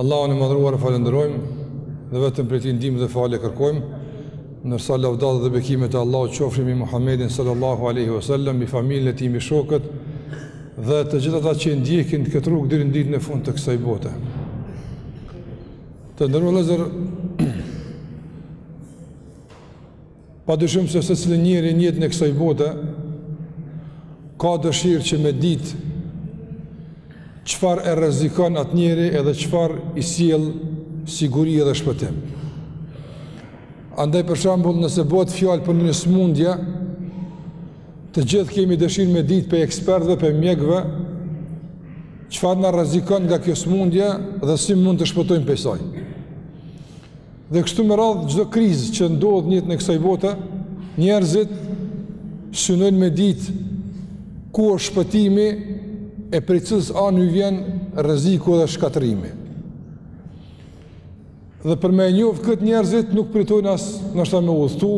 Allahun e madhruar e falënderojmë dhe vetëm prej tij ndihmë dhe falje kërkojmë. Ndërsa lavdatat dhe bekimet e Allahut qofshin mbi Muhammedin sallallahu alaihi wasallam, mbi familjen e tij, mbi shokët dhe të gjithë ata që ndjekin këtë rrugë deri në ditën e fundit të kësaj bote. Të nderuar vllezër Pa dyshim se secili njeri në jetën e kësaj bote, ka dëshirë që me ditë çfarë e rrezikon atë njeri edhe çfarë i sjell siguri edhe shpëtim. Andaj për shembull nëse bohet fjalë për një smundje, të gjithë kemi dëshirë me ditë pej ekspertëve, pej mjekëve, çfarë na rrezikon nga kjo smundje dhe si mund të shpëtojmë pej saj. Dhe kështu me radhë çdo krizë që ndodh në jetën e kësaj bote, njerëzit synojnë me ditë ku është shpëtimi e prej cilës anë u vjen rreziku dhe shkatërrimi. Dhe për me njoftë këtë njerëzit nuk pritojnë as nashta me udhëtu,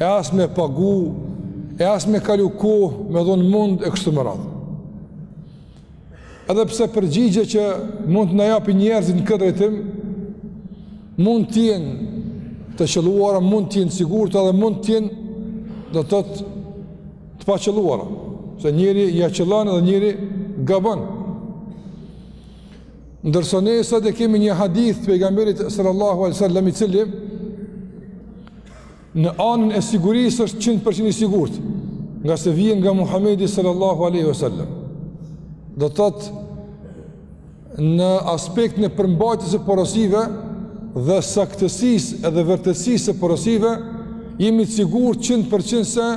e as me pagu, e as me kalu kohë, me dhonë mund e kështu me radhë. Edhe pse përgjigje që mund të na japin njerëzit në këtë drejtim, mund të jenë të qëlluara, mund të jenë sigurta dhe mund të jenë do të thotë të paqëlluara. Se njeri ja qëllon dhe njeri gabon. Ndërsa ne sot e kemi një hadith të pejgamberit sallallahu alaihi wasallam i cili Në anën e sigurisë është 100% i sigurt, ngase vjen nga Muhamedi sallallahu alaihi wasallam. Do të thotë në aspektin e përmbajtjes së porosive dhe saktësisë edhe vërtetësisë së porosive, jemi të sigurt 100% se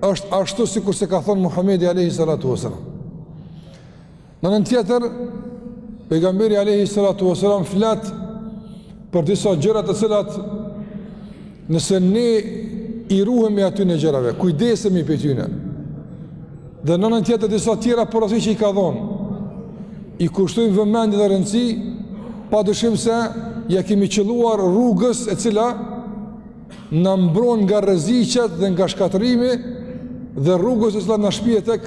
është ashtu sikurse ka thonë Muhamedi alayhi salatu wasallam. Në anën tjetër, pejgamberi alayhi salatu wasallam flet për disa gjëra të cilat nëse ne i ruhemi atyne gjërave, kujdesemi pej tyne, dhe në anën tjetër disa tjera porosi që i ka dhonë, i kushtojmë vëmendje dhe rëndësi, pa dyshim se ja kemi qëlluar rrugës e cila na mbron nga rreziqet dhe nga shkatërrimi dhe rrugës e cila na shpie tek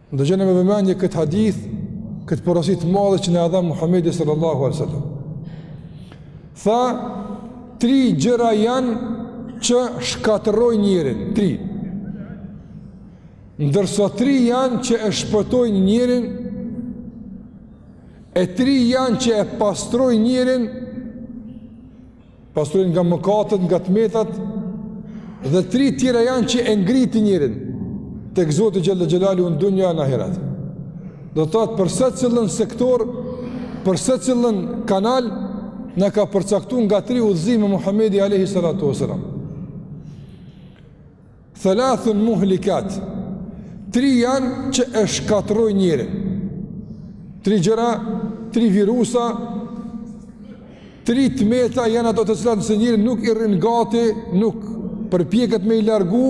Ndëgjoni me vëmendje këtë hadith, këtë porosi të madhe që na e dha Muhamedi sallallahu alaihi wasallam. Tha tri gjëra janë që shkatërrojnë njerin, tri. Ndërsa tri janë që e shpëtojnë njerin, e tri janë që e pastrojnë njerin, pastrojnë nga mëkatet, nga të metat, dhe tri tjera janë që e ngritin njerin, tek Zoti xhele xhelaluhu në dunja e në ahiret. Do të thotë për secilën sektor, për secilën kanal, na ka përcaktu nga tri udhëzime Muhammedi a.s. Thalathun muhlikat, tri janë që e shkatërrojnë njerin. Tri gjëra, tri virusa, tri të meta janë ato të cilat nëse njeri nuk i rrin gati, nuk përpiqet me i largu,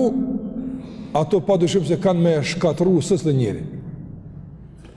ato pa dyshim se kanë me e shkatërru secilin njeri.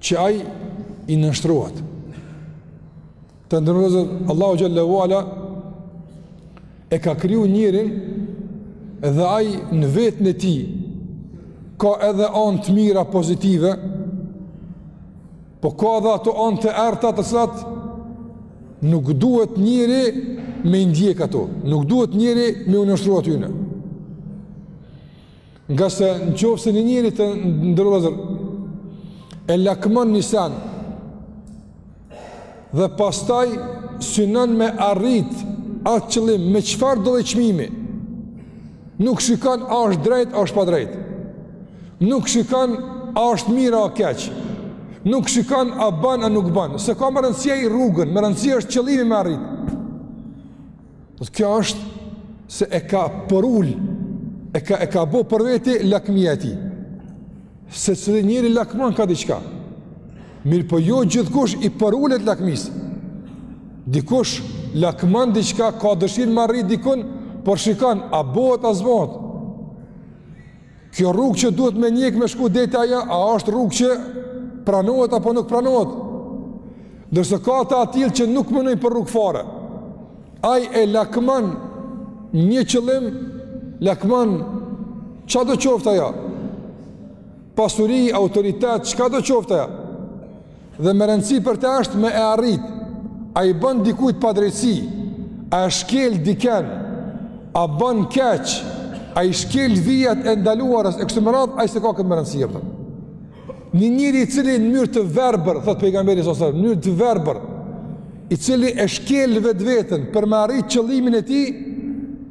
që ai i nënshtrohet. Të nderuar, Allahu xhele ue ala e ka kriju njerin dhe ai në veten e tij ka edhe anë të mira pozitive, po ka edhe ato anë të errëta të cilat nuk duhet njeri me i ndjek ato, nuk duhet njeri me u nënshtru atyne. Ngase në qoftë se një njeri të nderuar e lakmon një send dhe pastaj synon me arrit atë qëllim me çfarëdo çmimi nuk shikon a është drejt, a është padrejt nuk shikon a është mirë, a keq nuk shikon a ban, a nuk ban s'e ka me rëndësi ai rrugën, me rëndësi është qëllimi me arrit Dhe kjo është se e ka përul, e ka, e ka bo për veti lakmia e tij. Secili njeri lakmon ka diçka. Mirëpo jo gjithkush i përulet lakmisë. Dikush lakmon diçka ka dëshirë me arrit dikun, por shikon, a bohet a s'bohet. Kjo rrugë që duhet me ndjek me shku deri te ajo, a është rrugë që pranohet apo nuk pranohet? Ndërsa ka të atillë që nuk menojnë për rrugë fare. Ai e lakmon një qëllim, lakmon çado qoftë ajo? Pasuri, autoritet, çkado qoftë ajo? Dhe me rëndësi për te është me e arrit, a i bën dikujt padrejtësi, a e shkel diken, a bën keq, a i shkel vijat e ndaluara, e kështu me radhë, ai s'e ka këtë me rëndësi, e Një njeri i cili në mënyrë të verbër, thotë pejgamberi a.s., në mënyrë të verbër, i cili e shkel vetveten për me arrit qëllimin e tij,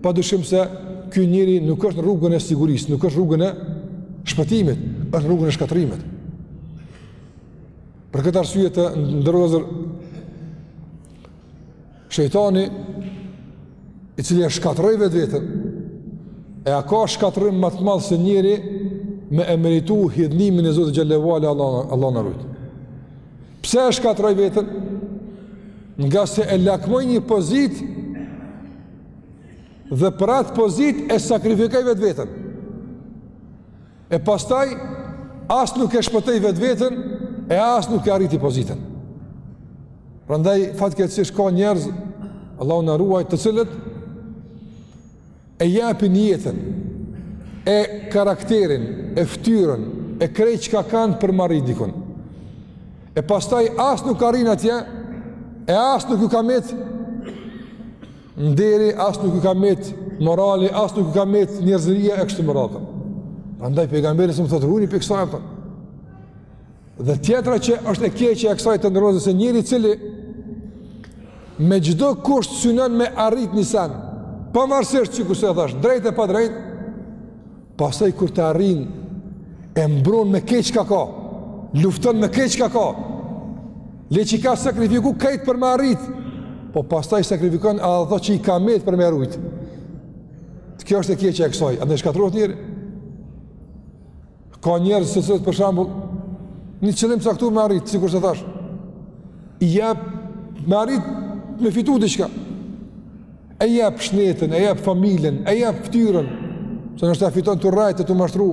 pa dyshim se ky njeri nuk është në rrugën e sigurisë, nuk është rrugën e shpëtimit, është rrugën e shkatërrimit. Për këtë arsye të nderuar shejtani i cili e shkatërroi vetveten e a ka shkatërrim ma të madh se njeri me e meritu hidhnimin e Zotit xhel-le ve ala Allah na rujt. Pse e shkatërroi veten? Ngase e lakmoi një pozitë dhe për atë pozitë e sakrifikoi vetveten. E pastaj, as nuk e shpëtoi vetveten, e as nuk e arriti pozitën. Prandaj, fatkeqësisht ka njerëz, Allahu na ruaj të cilët, e japin jetën, e karakterin, e ftyrën, e krejt çka kanë për m'arri dikun. E pastaj, as nuk arrijnë atje, e as nuk ju ka met, nderi as nuk i ka met, morali as nuk i ka met, njerëzëria e kështu me radhë. Prandaj pejgamberi a.s. thotë runu pi kësaj. Dhe tjetra që është e keqja e kësaj të nderuar se njeri i cili me çdo kusht synon me arrit një sen, pavarësisht sikur se thash, drejt e pa drejt, Pastaj kur ta arrin e mbron me krejt çka ka, lufton me krejt çka ka. Le që ka sakrifiku krejt për me arrit, po pastaj sakrifikon edhe ato që i ka met për me rujt. Kjo është e keqja e kësaj, andaj shkatrohet njeri. Ka njerëz të cilët për shembull, një qëllim caktu me arrit, sikurse thash. I jap me arrit me fitu diçka. E jep shnetën, e jep familjen, e jep ftyrën, se ndoshta fiton tu rrejtë, tu mashtru.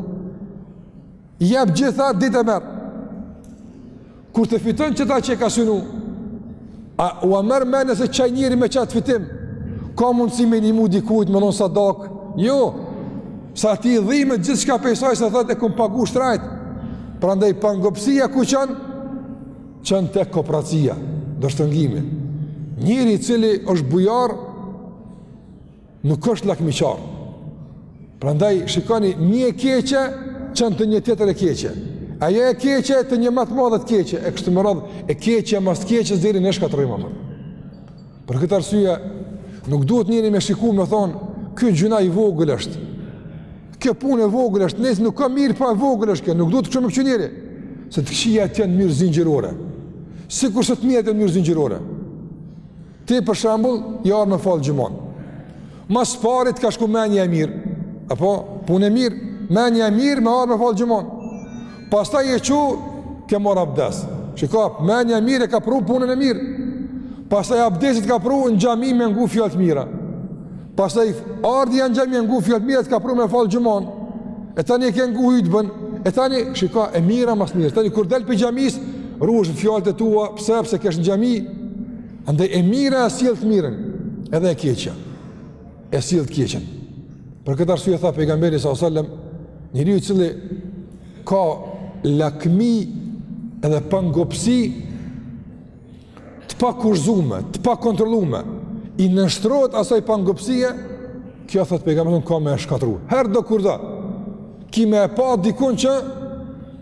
Jep gjithë ato dhe e merr. Kur ta fiton qata që e ka synu, a ua merr menja se qaj njeri me qatë fitim, ka mundësi me nimu dikujt, me dhonë sadakë, jo, se atij i dhimet gjithçka pej saj, se thotë e kom pagu shtrajtë, prandaj pangopsia ku çon, çon te koprracia, dorështrëngimi. Njeri i cili është bujar, nuk është lakmiçar. Prandaj, shikoni, një e keqe, çon te një tjetër e keqe. Ajo e keqe, te një ma t'madhe t'keqe, e kështu me radhë, e keqe, mas të keqes, deri në shkatërrim. Për këtë arsye, nuk duhet njeri me shiku me thonë, ky gjynah i vogël është, kjo punë e vogël është, nejse nuk ka mirë, po po e vogël është kjo, nuk duhet kështu me këqyr njeri, se të këqijat vijnë në mënyrë zingjirore, sikurse të mirat vijnë në mënyrë zingjirore. Ti për shembull, ke ardh me falë xhumanë, Ma s'pari t'ka shku menja e mirë, apo punë e mirë, menja e mirë me ardh me falë xhumanë. Pastaj je çu, ke marrë abdes. Shiko, menja e mirë e ka pru punën e mirë. Pastaj abdesi t'ka pru në xhami me ngu fjalë të mira. Pastaj ardhja në xhami me ngu fjalë të mira, të ka pru me falë xhumanë. E tani e ke ngu hutben, e tani, shiko, e mira mas t'mirës. Tani, kur del prej xhamisë, ruhesh në fjalët e tua, pse, pse kesh në xhami, Andaj e mira e sjell të mirën, edhe e keqja e sjell të keqen. Për këtë arsye tha pejgamberi sallallahu alajhi wasallam, njeriu i cili ka lakmi edhe pangopësi të pakufizume, të pakontrollume, i nënshtrohet asaj pangopësie, kjo thotë pejgamberi ka me e shkatru. Herëdo kurdo, ki me e pa dikun që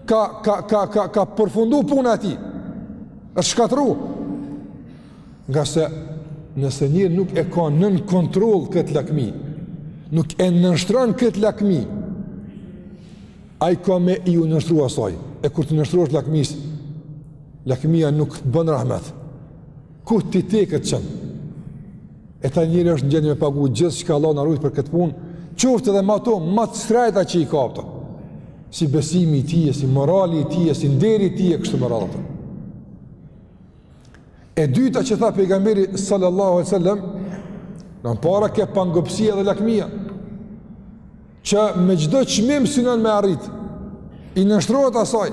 ka, ka, ka, ka, ka përfundu puna e tij, është shkatru. Ngase nëse njeri nuk e ka nën kontroll këtë lakmi, nuk e nënshtron këtë lakmi, ai ka me iu nënshtru asaj. E kur të nënshtrohesh lakmisë, lakmia nuk t'bën rahmet. Ku t'i teket t'çon? E ta njeri është në gjendje me pagu gjithçka Allahu na rujtë për këtë punë, qoftë edhe me ato, ma të shtrejta që i ka pat. Si besimi i tije, si morali i tije, si nderi i tije, kështu me radhë. E dyta që tha pejgamberi sallallahu alai sallam, n'e para ke pangopësia dhe lakmia, që me çdo çmim synon me arritë, i nënshtrohet asaj,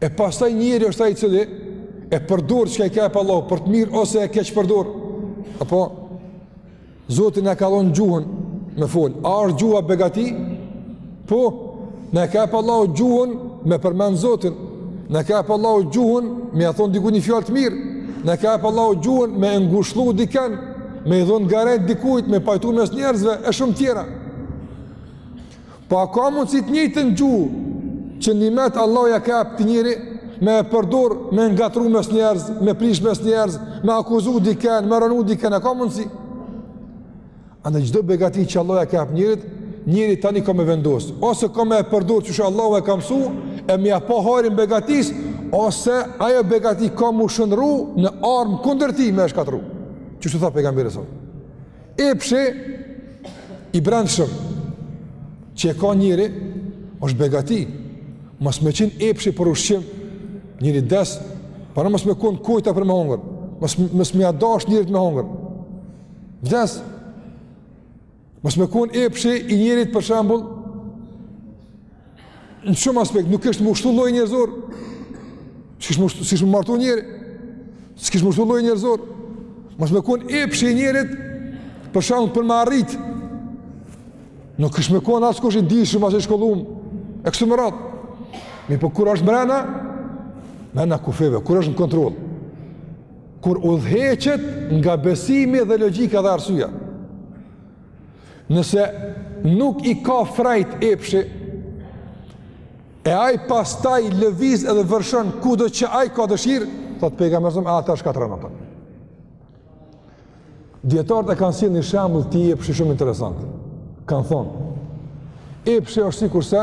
E pastaj njeri është ai i cili e përdor çka i ka jep Allahu për të mirë ose e keqpërdor. Apo Zoti na ka dhënë gjuhën me fol. A është gjuha begati? Po, na e ka jep Allahu gjuhën me përmend Zotin. Na ka jep Allahu gjuhën me ia thon dikujt një fjalë të mirë. Na ka jep Allahu gjuhën me ngushëllu dikën, me i dhon gajret dikujt, me pajtu mes njerëzve e shumë tjera. Po a ka mundësi të njëjtën gjuhë që nimet Allahu ia ka jep njerit, me e përdor, me ngatru mes njerëz, me prish mes njerëz, me akuzu diken, me rrënu diken, a ka mundësi? Andaj çdo begati që Allahu ia ka jep njerit, njeri tani ka me vendosë, ose ka me e përdor qysh Allahu e ka mësu, e me ia pa hajrin begatisë, ose ajo begati ka m'u shndërru në armë kundër tij me e shkatru. Qysh tha pejgamberi sot? Epshi i brendshëm që e ka njeri është begati. Mos me qenë epshi për ushqim, njeri des, pra mos me u kon kujtu për me hongër. Mos mos me ia dash njerit me hongër. Des. Mos me kon epshi i njerit për shembull Në shumë aspekte, nuk kish me u shtu lloji njerëzor, s'kish me u martu njeri, s'kish me u shtu lloji njerëzor, mos me kon epshi i njerit, për shembull për me arrit, nuk kish me kon askush i dijshëm as i shkollum, e kështu me radhë, mirëpo kur është mrena, mrena kufijve, kur është në kontroll, kur udhëheqet nga besimi dhe logjika dhe arsyeja, Nëse nuk i ka frajt epshi, e ai pastaj lëviz edhe vërshon kudo që ai ka dëshirë, thotë pejgamberi alejhi selam, ai ta shkatërron jetën. Dijetarët e kanë sjell një shembull te epshi shumë interesant. Kanë thonë, epshi është sikurse,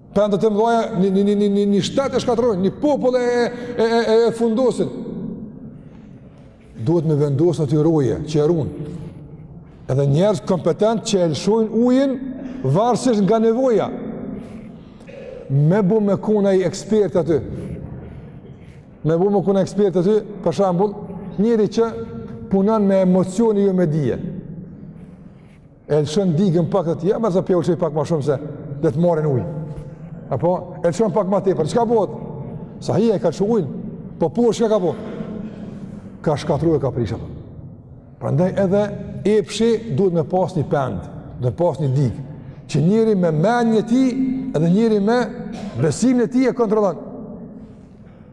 Pendat e mëdhaja, një një një një një shtet e shkatërrojnë, një popull e e e e fundosin. Duhet me vendos aty roje, që e run. Edhe njerëz kompetent që e lshojnë ujin varësisht nga nevoja. Me bo me kon naj ekspert aty. Me bo me kon naj ekspert aty, për shembull, njeri që punon me emocione jo me dije. E lëshon digën pak të tjera, mërësa po jau lshoj pak ma shumë se dhe të marrin ujë. Apo, e lëshon pak ma tepër, çka bëhet? Sahi e ka lshu ujnë, po por çka ka bo? Ka shkatërru e ka prish. Prandaj edhe epshi duhet me pas një pendë, duhet me pas një digë, që njeri me menjen e tij edhe njeri me besimin e tij e kontrollon.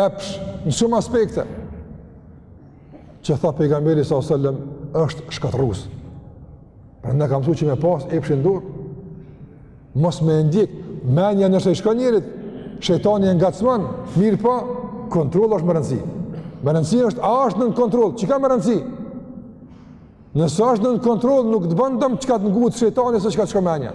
Epshi, në shumë aspekte, që tha pejgamberi alejhi selam, është shkatërrues. Pra na ka mësu që me pas epshin në dorë, mos me ndjek, menja nëse i shkon njerit, shejtani e ngacmon, mirëpo, kontrolli është me rëndësi. Me rëndësi është, a është nën kontroll, që ka më rëndësi? Nëse është nën kontroll, nuk të bën dëm çka të ngut shejtani, se çka të shkon menja.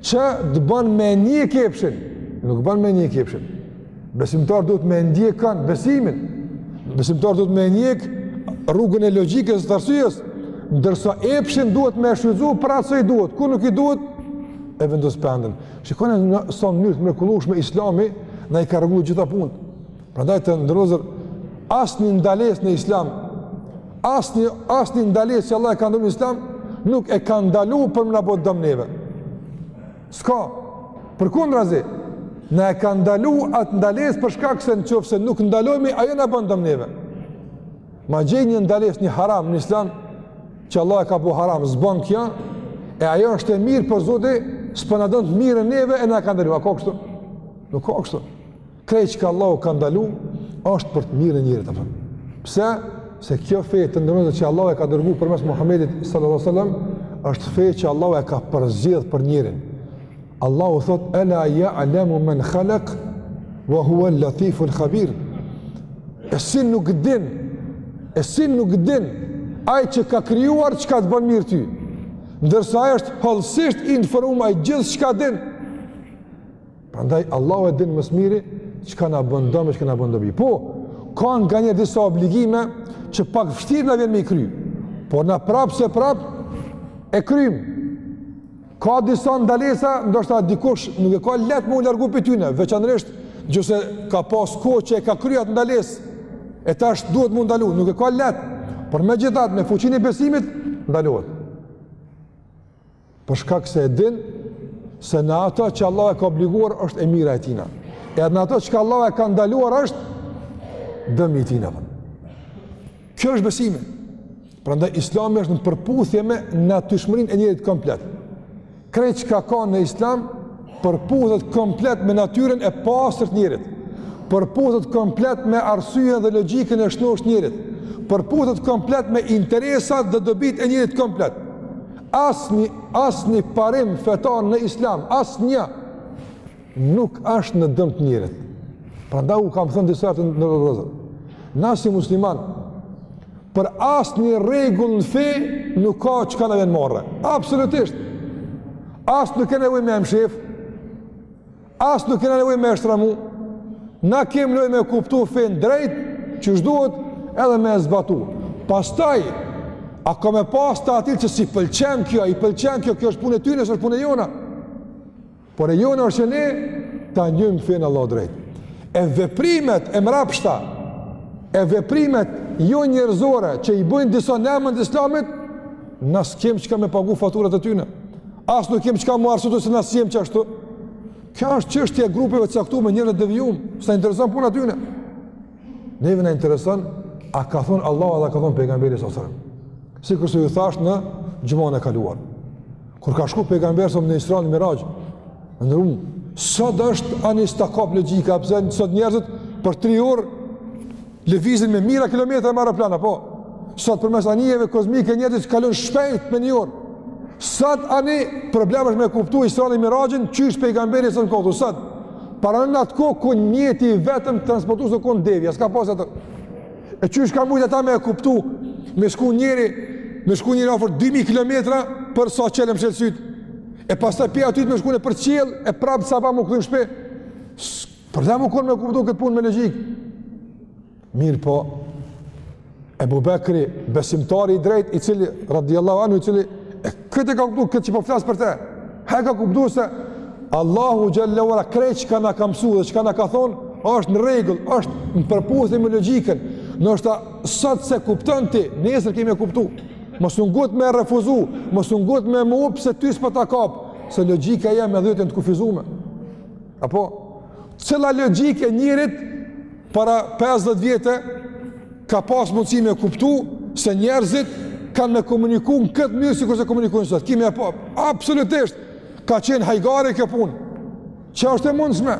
Që të bën me ndjek epshin, nuk bën me ndjek epshin. Besimtari duhet me ndjek kanë besimin. Besimtari duhet me ndjek rrugën e logjikës e të arsyes, ndërsa epshin duhet me shfrytzu për atë që i duhet. Kur nuk i duhet, e vendos pendën. Shikoni në sa mënyrë të mrekullueshme Islami na i ka rregullu gjitha punët. Prandaj të nderuar vëllezër asnjë ndalesë në Islam, asnjë asnjë ndalesë që Allah e ka ndalu në Islam, nuk e ka ndalu për me na bo dëm neve. S'ka. Përkundrazi, na e ka ndalu atë ndalesë për shkak se në qoftë se nuk ndalojmë, ajo na bën dëm neve. Ma gjej një ndalesë, një haram në Islam që Allah e ka bo haram, s'bën kjo, e ajo është e mirë por Zoti s'po na don të mirën neve e na e ka ndalu. A ka kështu? Nuk ka kështu. Krejt çka Allahu ka ndalu, është për të mirën e njerit. Pse? Se kjo fe, të nderuar vëllezër, që Allahu e ka dërgu përmes Muhammedit sallallahu sallam, është fe që Allahu e ka përzgjedh për njerin. Allahu thot, Ela ja'lemu men khalak, wa hua latiful khabir. E si nuk din, e si nuk din, ai që ka krijuar çka të bën mirë ty. Ndërsa ai është hollësisht i informum, ai gjithçka din, Prandaj Allahu e din më së miri çka na bën dëm e çka na bën dobi. Po, ka nga një disa obligime që pak vështirë na vjen me i kry. Por na prap se prap e krym. Ka disa ndalesa, ndoshta dikush nuk e ka lehtë me u largu prej tyne, veçanërisht nëse ka pas kohë që e ka kry atë ndalesë. E tash duhet m'u ndalu, nuk e ka lehtë. Por megjithatë me fuqinë e besimit ndalohet. Për shkak se e din se në ato që Allah e ka obliguar është e mira e tina. Edhe në ato që Allah e ka ndaluar është dëmi i tina. Kjo është besimi. Prandaj Islami është në përputhje me natyrshmërinë e njerit komplet. Krejt çka ka në Islam përputhet komplet me natyrën e pastër të njerit. Përputhet komplet me arsyen dhe logjikën e shnosh të njerit. Përputhet komplet me interesat dhe dobitë e njerit komplet. Asnjë, asnjë parim fetar në Islam, asnjë nuk është në dëm të njerit. Prandaj u kam thënë disa herë, të nderuar vëllezër. Na si musliman për asnjë rregull në fe nuk ka çka na vjen marre. Absolutisht. As nuk kem nevojë me e mshef. As nuk kena nevojë me e shtramu. Na kemi nevojë me e kuptu fenë drejt, qysh duhet edhe me e zbatu. Pastaj a ka me pas të atillë që s'i pëlqen kjo, i pëlqen kjo, kjo është punë e tyne, s'është punë e jona. Por e jona është që ne ta njohim fenë e Allahut drejt. E veprimet e mrapshta, e veprimet jo njerëzore që i bëjnë disa n'emën të islamit, na s'kem çka me pagu faturat e tyne. As nuk kem çka m'u arsytu se na s'jem qashtu. Kjo është çështje e grupeve të caktume, njerëz të devijum, s'na intereson puna e tyne. Neve na intereson a ka thon Allahu dhe a ka thon pejgamberi sallallahu sallam. Sikur se ju thash në xhumanë e kaluar. Kur ka shku pejgamberi sallallahu sallam në Isra e në Miraxh, të nderum, sot është ani s'ta kap logjika, pse sot njerëzit për 3 orë Lëvizin me mija kilometra me aeroplan apo sot përmes anijeve kozmike njeri kalon shpejt me një orë. Sot ani problem është me kuptu Isranë e Miraxhin qysh pejgamberi son kohë sot. Por a në atë kohë ku mjeti i vetëm transportues u kon devja, s'ka pas atë. E qysh kanë mujt ata me e kuptu, me shku njeri, me shku njeri afër 2000 kilometra për sa çel e mshel sytë. E pastaj pi atyt me shku nëpër qiell e prapë sabah m'u kthy në shtëpi. Problem u konë me kuptu këtë punë me logjikë. Mirëpo, Ebu Bekri, besimtari i drejt, i cili, radiallahu anu, i cili, e këtë e ka kuptu, këtë që po flas për te, e ka kuptu se Allahu xhelle ue ala krejt çka na ka mësu dhe çka na ka thonë, është në rregull, është në përputhje me logjikën, ndoshta sot s'e kupton ti, nesër ki me e kuptu, mos u ngut me refuzu, mos u ngut me mohu se ty s'po ta kap, se logjika jote me dhetën të kufizume. Apo, cila logjikë e njerit para 50 vjetë ka pas mundësi me kuptu se njerëzit kanë me komuniku në këtë mënyrë sikurse komunikujnë sot. Kem e po, absolutisht, ka qenë hajgare kjo punë. Që është e mundshme?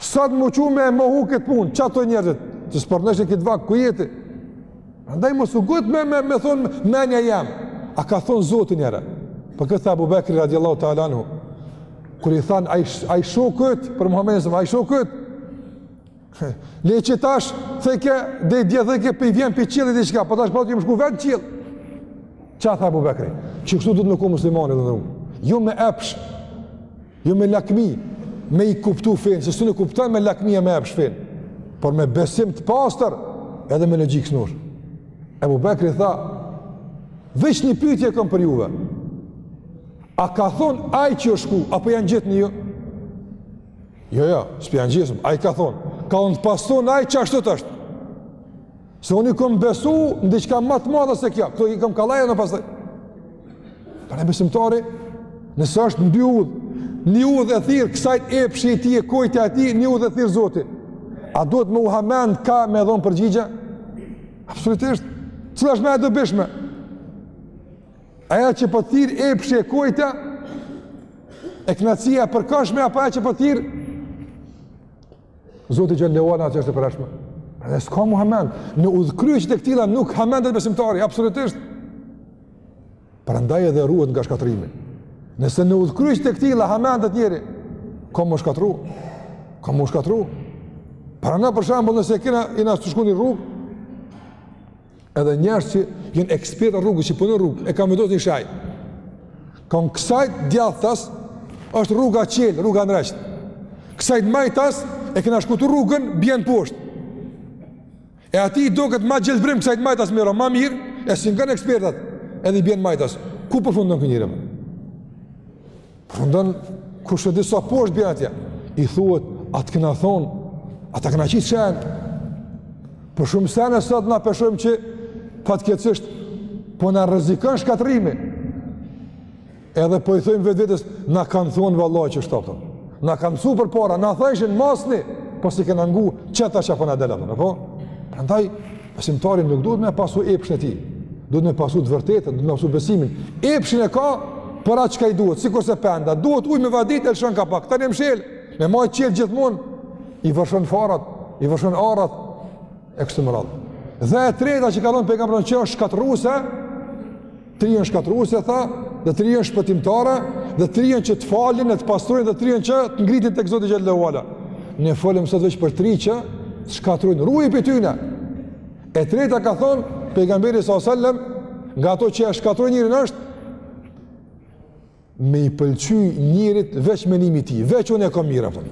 Sot m'u çu me e mohu këtë punë, ça t' thojn njerëzit? Që së përnëshin këtë vakë, ku jeton? Prandaj mos u ngut me me, me thon menja jem. A ka thon Zoti njëherë? Po këtë tha Abu Bekri radiallahu ta'ala anhu, kur i than, ai, ai shoki yt, për Muhammedin sëmë, ai shoki yt, le që tash, thojke, dhe dje thojke, po i vjen prej qiellit diçka, po tash po thotë jam shku vet n'qiell. Ça tha Abu Bekri? Qe kështu duhet me kon muslimani dhe në rrugë. Jo me epsh. Jo me lakmi, me i kuptu fenë, se s'un e kupton me lakmi e me epsh fenë, por me besim të pastër edhe me logjikë të shnoshë. Ebu Bekri tha, veç një pytje kom për juve, a ka thonë ai që o shku, apo ja ngjitni ju? Jo, jo, s'po ja ngjesim, ai ka thonë, ka. N' pastë thonë ai qashtu është. Se unë i kom besu në diçka ma t'madhe se kjo, këto i kom kollaj unë pastaj. Pra besimtari, nëse është në dy udhë, një udhë e thirr kësajt epshi i tij e qejfi i tij, një udhë e thirr Zoti. A duhet me u hamend kah me dhonë përgjigje? Absolutisht. Cila është ma e dobishme? Ajo që po t'thirr epshi e qejfi e, e knaqsia e përkohshme, apo ajo që po t'thirr, Zoti xhelle ue ala që është e përhershme. Edhe s'ka m'u hamend, në udhëkryqe të këtilla nuk hamendet besimtari, absolutisht. Prandaj edhe ruhet nga shkatrrimi. Nëse në udhëkryqe të këtilla hamendet njeri, ka m'u shkatrru, ka m'u shkatrru. Pra na për shembull nëse kena nis t'shkojm një rrugë, edhe njerëz që janë ekspertë t'rrugës që punojn rrugë, e kanë vendosur një shejë. Kah kësaj djathtas është rruga çel, rruga ndreqt. Kësaj majtas e kanë shkput rrugën bjen poshtë. E atij i duket më gjelbrim kësaj majtas më mirë, ma mirë, e s'i ngon ekspertat, edhe i bjen majtas. Ku përfundon ky njeri? Përfundon kush e di sa poshtë bjen atje, i thuhet, atë kena thonë, ata kena qitë sene, për shumë sene e sot na pe shohim që fatkeqësisht po na rrezikon shkatrrimi, edhe po i thojmë vetvetes, na kanë thonë vallahi që shtapëtëm, na kanë mësu përpara, na thojshin masni, po s'i kena ngu, qeta që po na del, në po, prandaj, Besimtari nuk duhet me pasu epshin e tij. Duhet me pasu të vërtetën, duhet me pasu besimin. Epshin e ka për atë çka i duhet, sikurse penda, duhet ujë me vadit e lëshon ka pak. Tani e mshel, me maj çel gjithmonë i vërshon farat, i vërshon arat e kështu me radhë. Dhe e treta që ka thënë pejgamberi që është shkatërruese Tri janë shkatërruese tha, dhe tri janë shpëtimtare, dhe tri janë që të falin e të pastrojnë dhe tri janë që të ngritin tek Zoti xhele ue ala. Ne folëm sot veç për tri që shkatërrojnë ruju prej tyne. E treta ka thon pejgamberi sallallahu alajhi wasallam, nga ato që e shkatërrojnë njerin është me i pëlqy njerit veç menimi i tij, veç unë e kom mirë, për.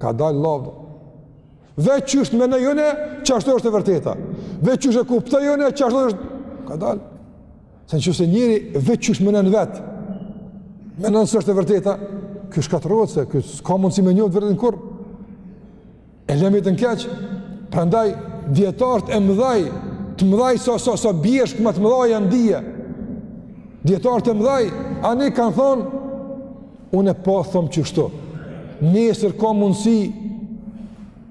kadal lavdo. Veç qysh menoj unë, qashtu është e vërteta. Veç qysh e kuptoj unë, qashtu është, kadal. Se në qoftë se njeri veç qysh menon vetë, menon se është e vërteta, ky shkatrrohet se, ky s'ka mundësi me njoft të vërtetën kurrë. E le më jet'n keq. Prandaj dijetart e mëdhaj, të mëdhaj sa sa, sa sa, sa bjeshkë ma të mëdhaja n'dije. Dijetart e mëdhaj ani kanë thon unë e po thom qështu. Nesër ka mundsi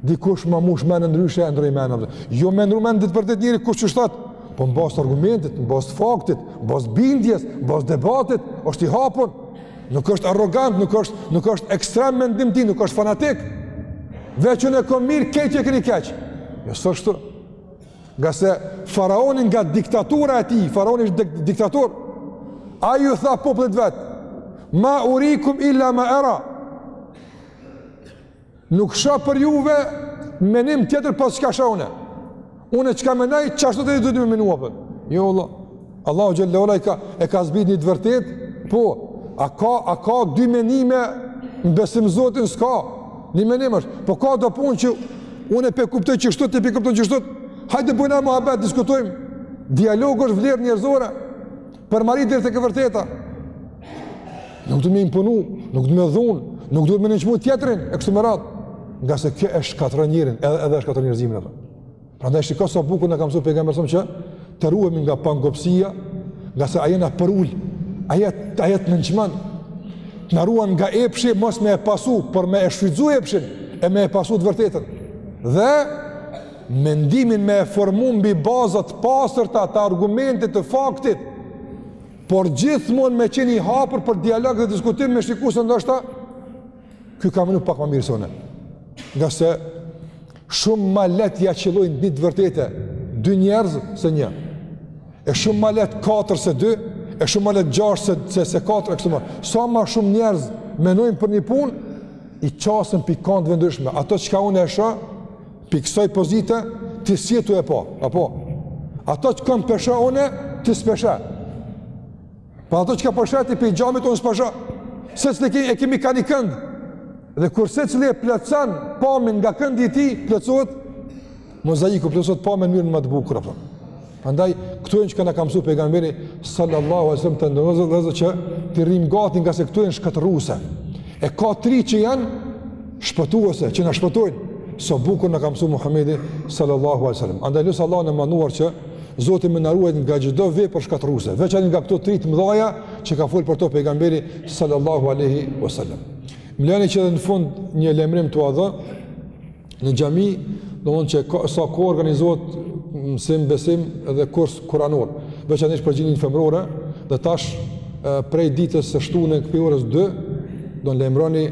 dikush ma mush menen ndryshe e ndrroj menen. Jo me ndrru men ditë për ditë njeri kush qysh thot. Po mbas argumentit, mbas faktit, mbas bindjes, mbas debatit, është i hapun. Nuk është arrogant, nuk është, nuk është ekstrem n'mendim t'tij, nuk është fanatik. Veç unë e kom mirë, keq e këni keq. Jo, s'është ashtu. Ngase faraoni nga diktatura e tij, faraoni është dik diktator, ai ju tha popllit t'vet, ma urikum illa ma era. Nuk shoh për juve menim tjetër pos çka shoh unë. Unë çka mendoj qashtu ti duhet me menu apo. Jo valla. Allahu xhele ue ala ka e ka zbrit një të vërtet, po. A ka a ka dy menime në besim Zotin s'ka. Një menim është, po ka do punë që unë e pe kuptoj qështu ti pe kupton qështu. Hajde bëjna muhabet, diskutojmë. Dialogu është vlerë njerëzore. Për m'arrit deri tek e vërteta. Nuk du me imponu, nuk du me dhun, nuk du me nënçmu tjetërin, e kështu me radhë. Ngase kjo e shkatrron njerin, edhe, edhe e shkatrron njerëzimin e të. Prandaj shiko sa bukur na ka msu pejgamberi a.s. që të ruhemi nga pangopsia, ngase ajo na përul, ajo t', ajo t'nënçmon, na ruan nga epshi, mos me e pasu, por me e shfrytzu epshin, e me e pasu të vërtetën. Dhe Mendimin me e formu mbi baza t'pastërta të argumentit të faktit, por gjithmonë me qenë i hapur për dialog dhe diskutim me shiku se ndoshta ky ka menu pak ma mirë se une. Ngase shumë ma lehtë ia qëllojnë ni t'vërtete dy njerëz se një. E shumë ma lehtë katër se dy, e shumë ma lehtë gjashtë se se, se katër e kështu ma. Sa ma shumë njerëz menojnë për një punë, i qasen pi kandeve ndryshme. Ato çka unë e shoh, Për kësaj pozite, ti sjetu e po, apo? Ato që kam pesha une, ti s'pesha. Pa ato që ka pesha ti për i gjamit, unë s'pesha. Se që e kemi ka një kënd. Dhe kur se që e plëcan, pamin nga këndi ti, plëcot, mozaiku plëcot pamin njërën më të bukura, për. Andaj këto janë çka na ka msu pejgamberi sallallahu alajhi wasallam të nderuar vllezër që të rrim gati ngase këto janë shkatërruese. E ka tri që janë shpëtuese, që na shpëtojnë. Sa bukur na ka msu Muhamedi sallallahu alajhi wasallam. Andaj lus Allahun e madhëruar që Zoti me na ruajt nga çdo vepër shkatërruese, veçanërisht nga këto tri të mëdha që ka folur për to pejgamberi sallallahu alajhi wasallam. Më leni që edhe në fund një lajmrim ta dha, në xhami, domethënë që ka, sa kohë organizohet mësim besim dhe kurs kuranor, veçanërisht për gjininë femërore, dhe tash prej ditës së shtunë këtu pi orës 2 domethënë lajmëroni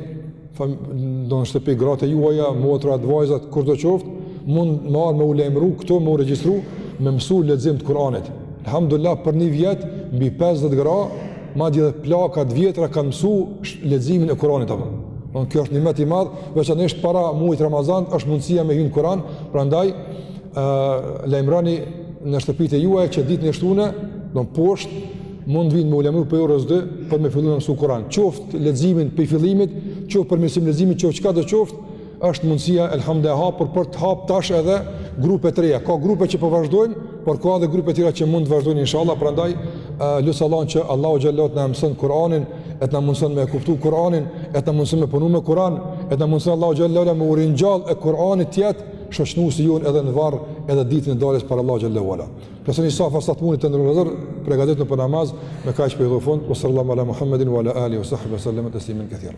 domethënë në shtëpi gratë e juaja, motrat, vajzat, kushdo qoftë, mund me ardh me u lajmru, këtu me u regjistru, me mësu lexim të Kur'anit. Alhamdulillah, për një vjet, mbi 50 gra, Madje edhe plaka të vjetra kanë mësu leximin e Kuranit apo. Domethënë kjo është një nimet i madh, veçanërisht para muajit Ramazan është mundësia me hyrë në Kur'an, prandaj lajmëroni në shtëpitë e juaja që ditën e shtunë, domethënë poshtë mund vinë me u lajmru pi orës 2 për me fillu me msu Kur'an. Qoftë leximin pi fillimit, qoftë përmirësim leximit, qoftë çkado qoftë, Është mundësia elhamd e hapur për të hap tash edhe grupe të reja. Ka grupe që po vazhdojnë, por ka edhe grupe tjera që mund të vazhdojnë inshallah. Prandaj lus Allahun që Allahu xhallahu të na mëson Kur'anin, e të na mëson me kuptu Kur'anin, e të na mëson me punu me Kur'an, e të na mëson Allahu xhallahu të mundson që drita e Kur'anit të jetë shoqnuesi jonë edhe në varr edhe ditën e daljes para Allahu xhallahu ala. Plotsoni safat sa të mundni të nderuar vllezër, përgatitni për namaz, me kaq për fund, sallallahu ala Muhammedin wa ala alihi wa sahbihi sallam taslima katira.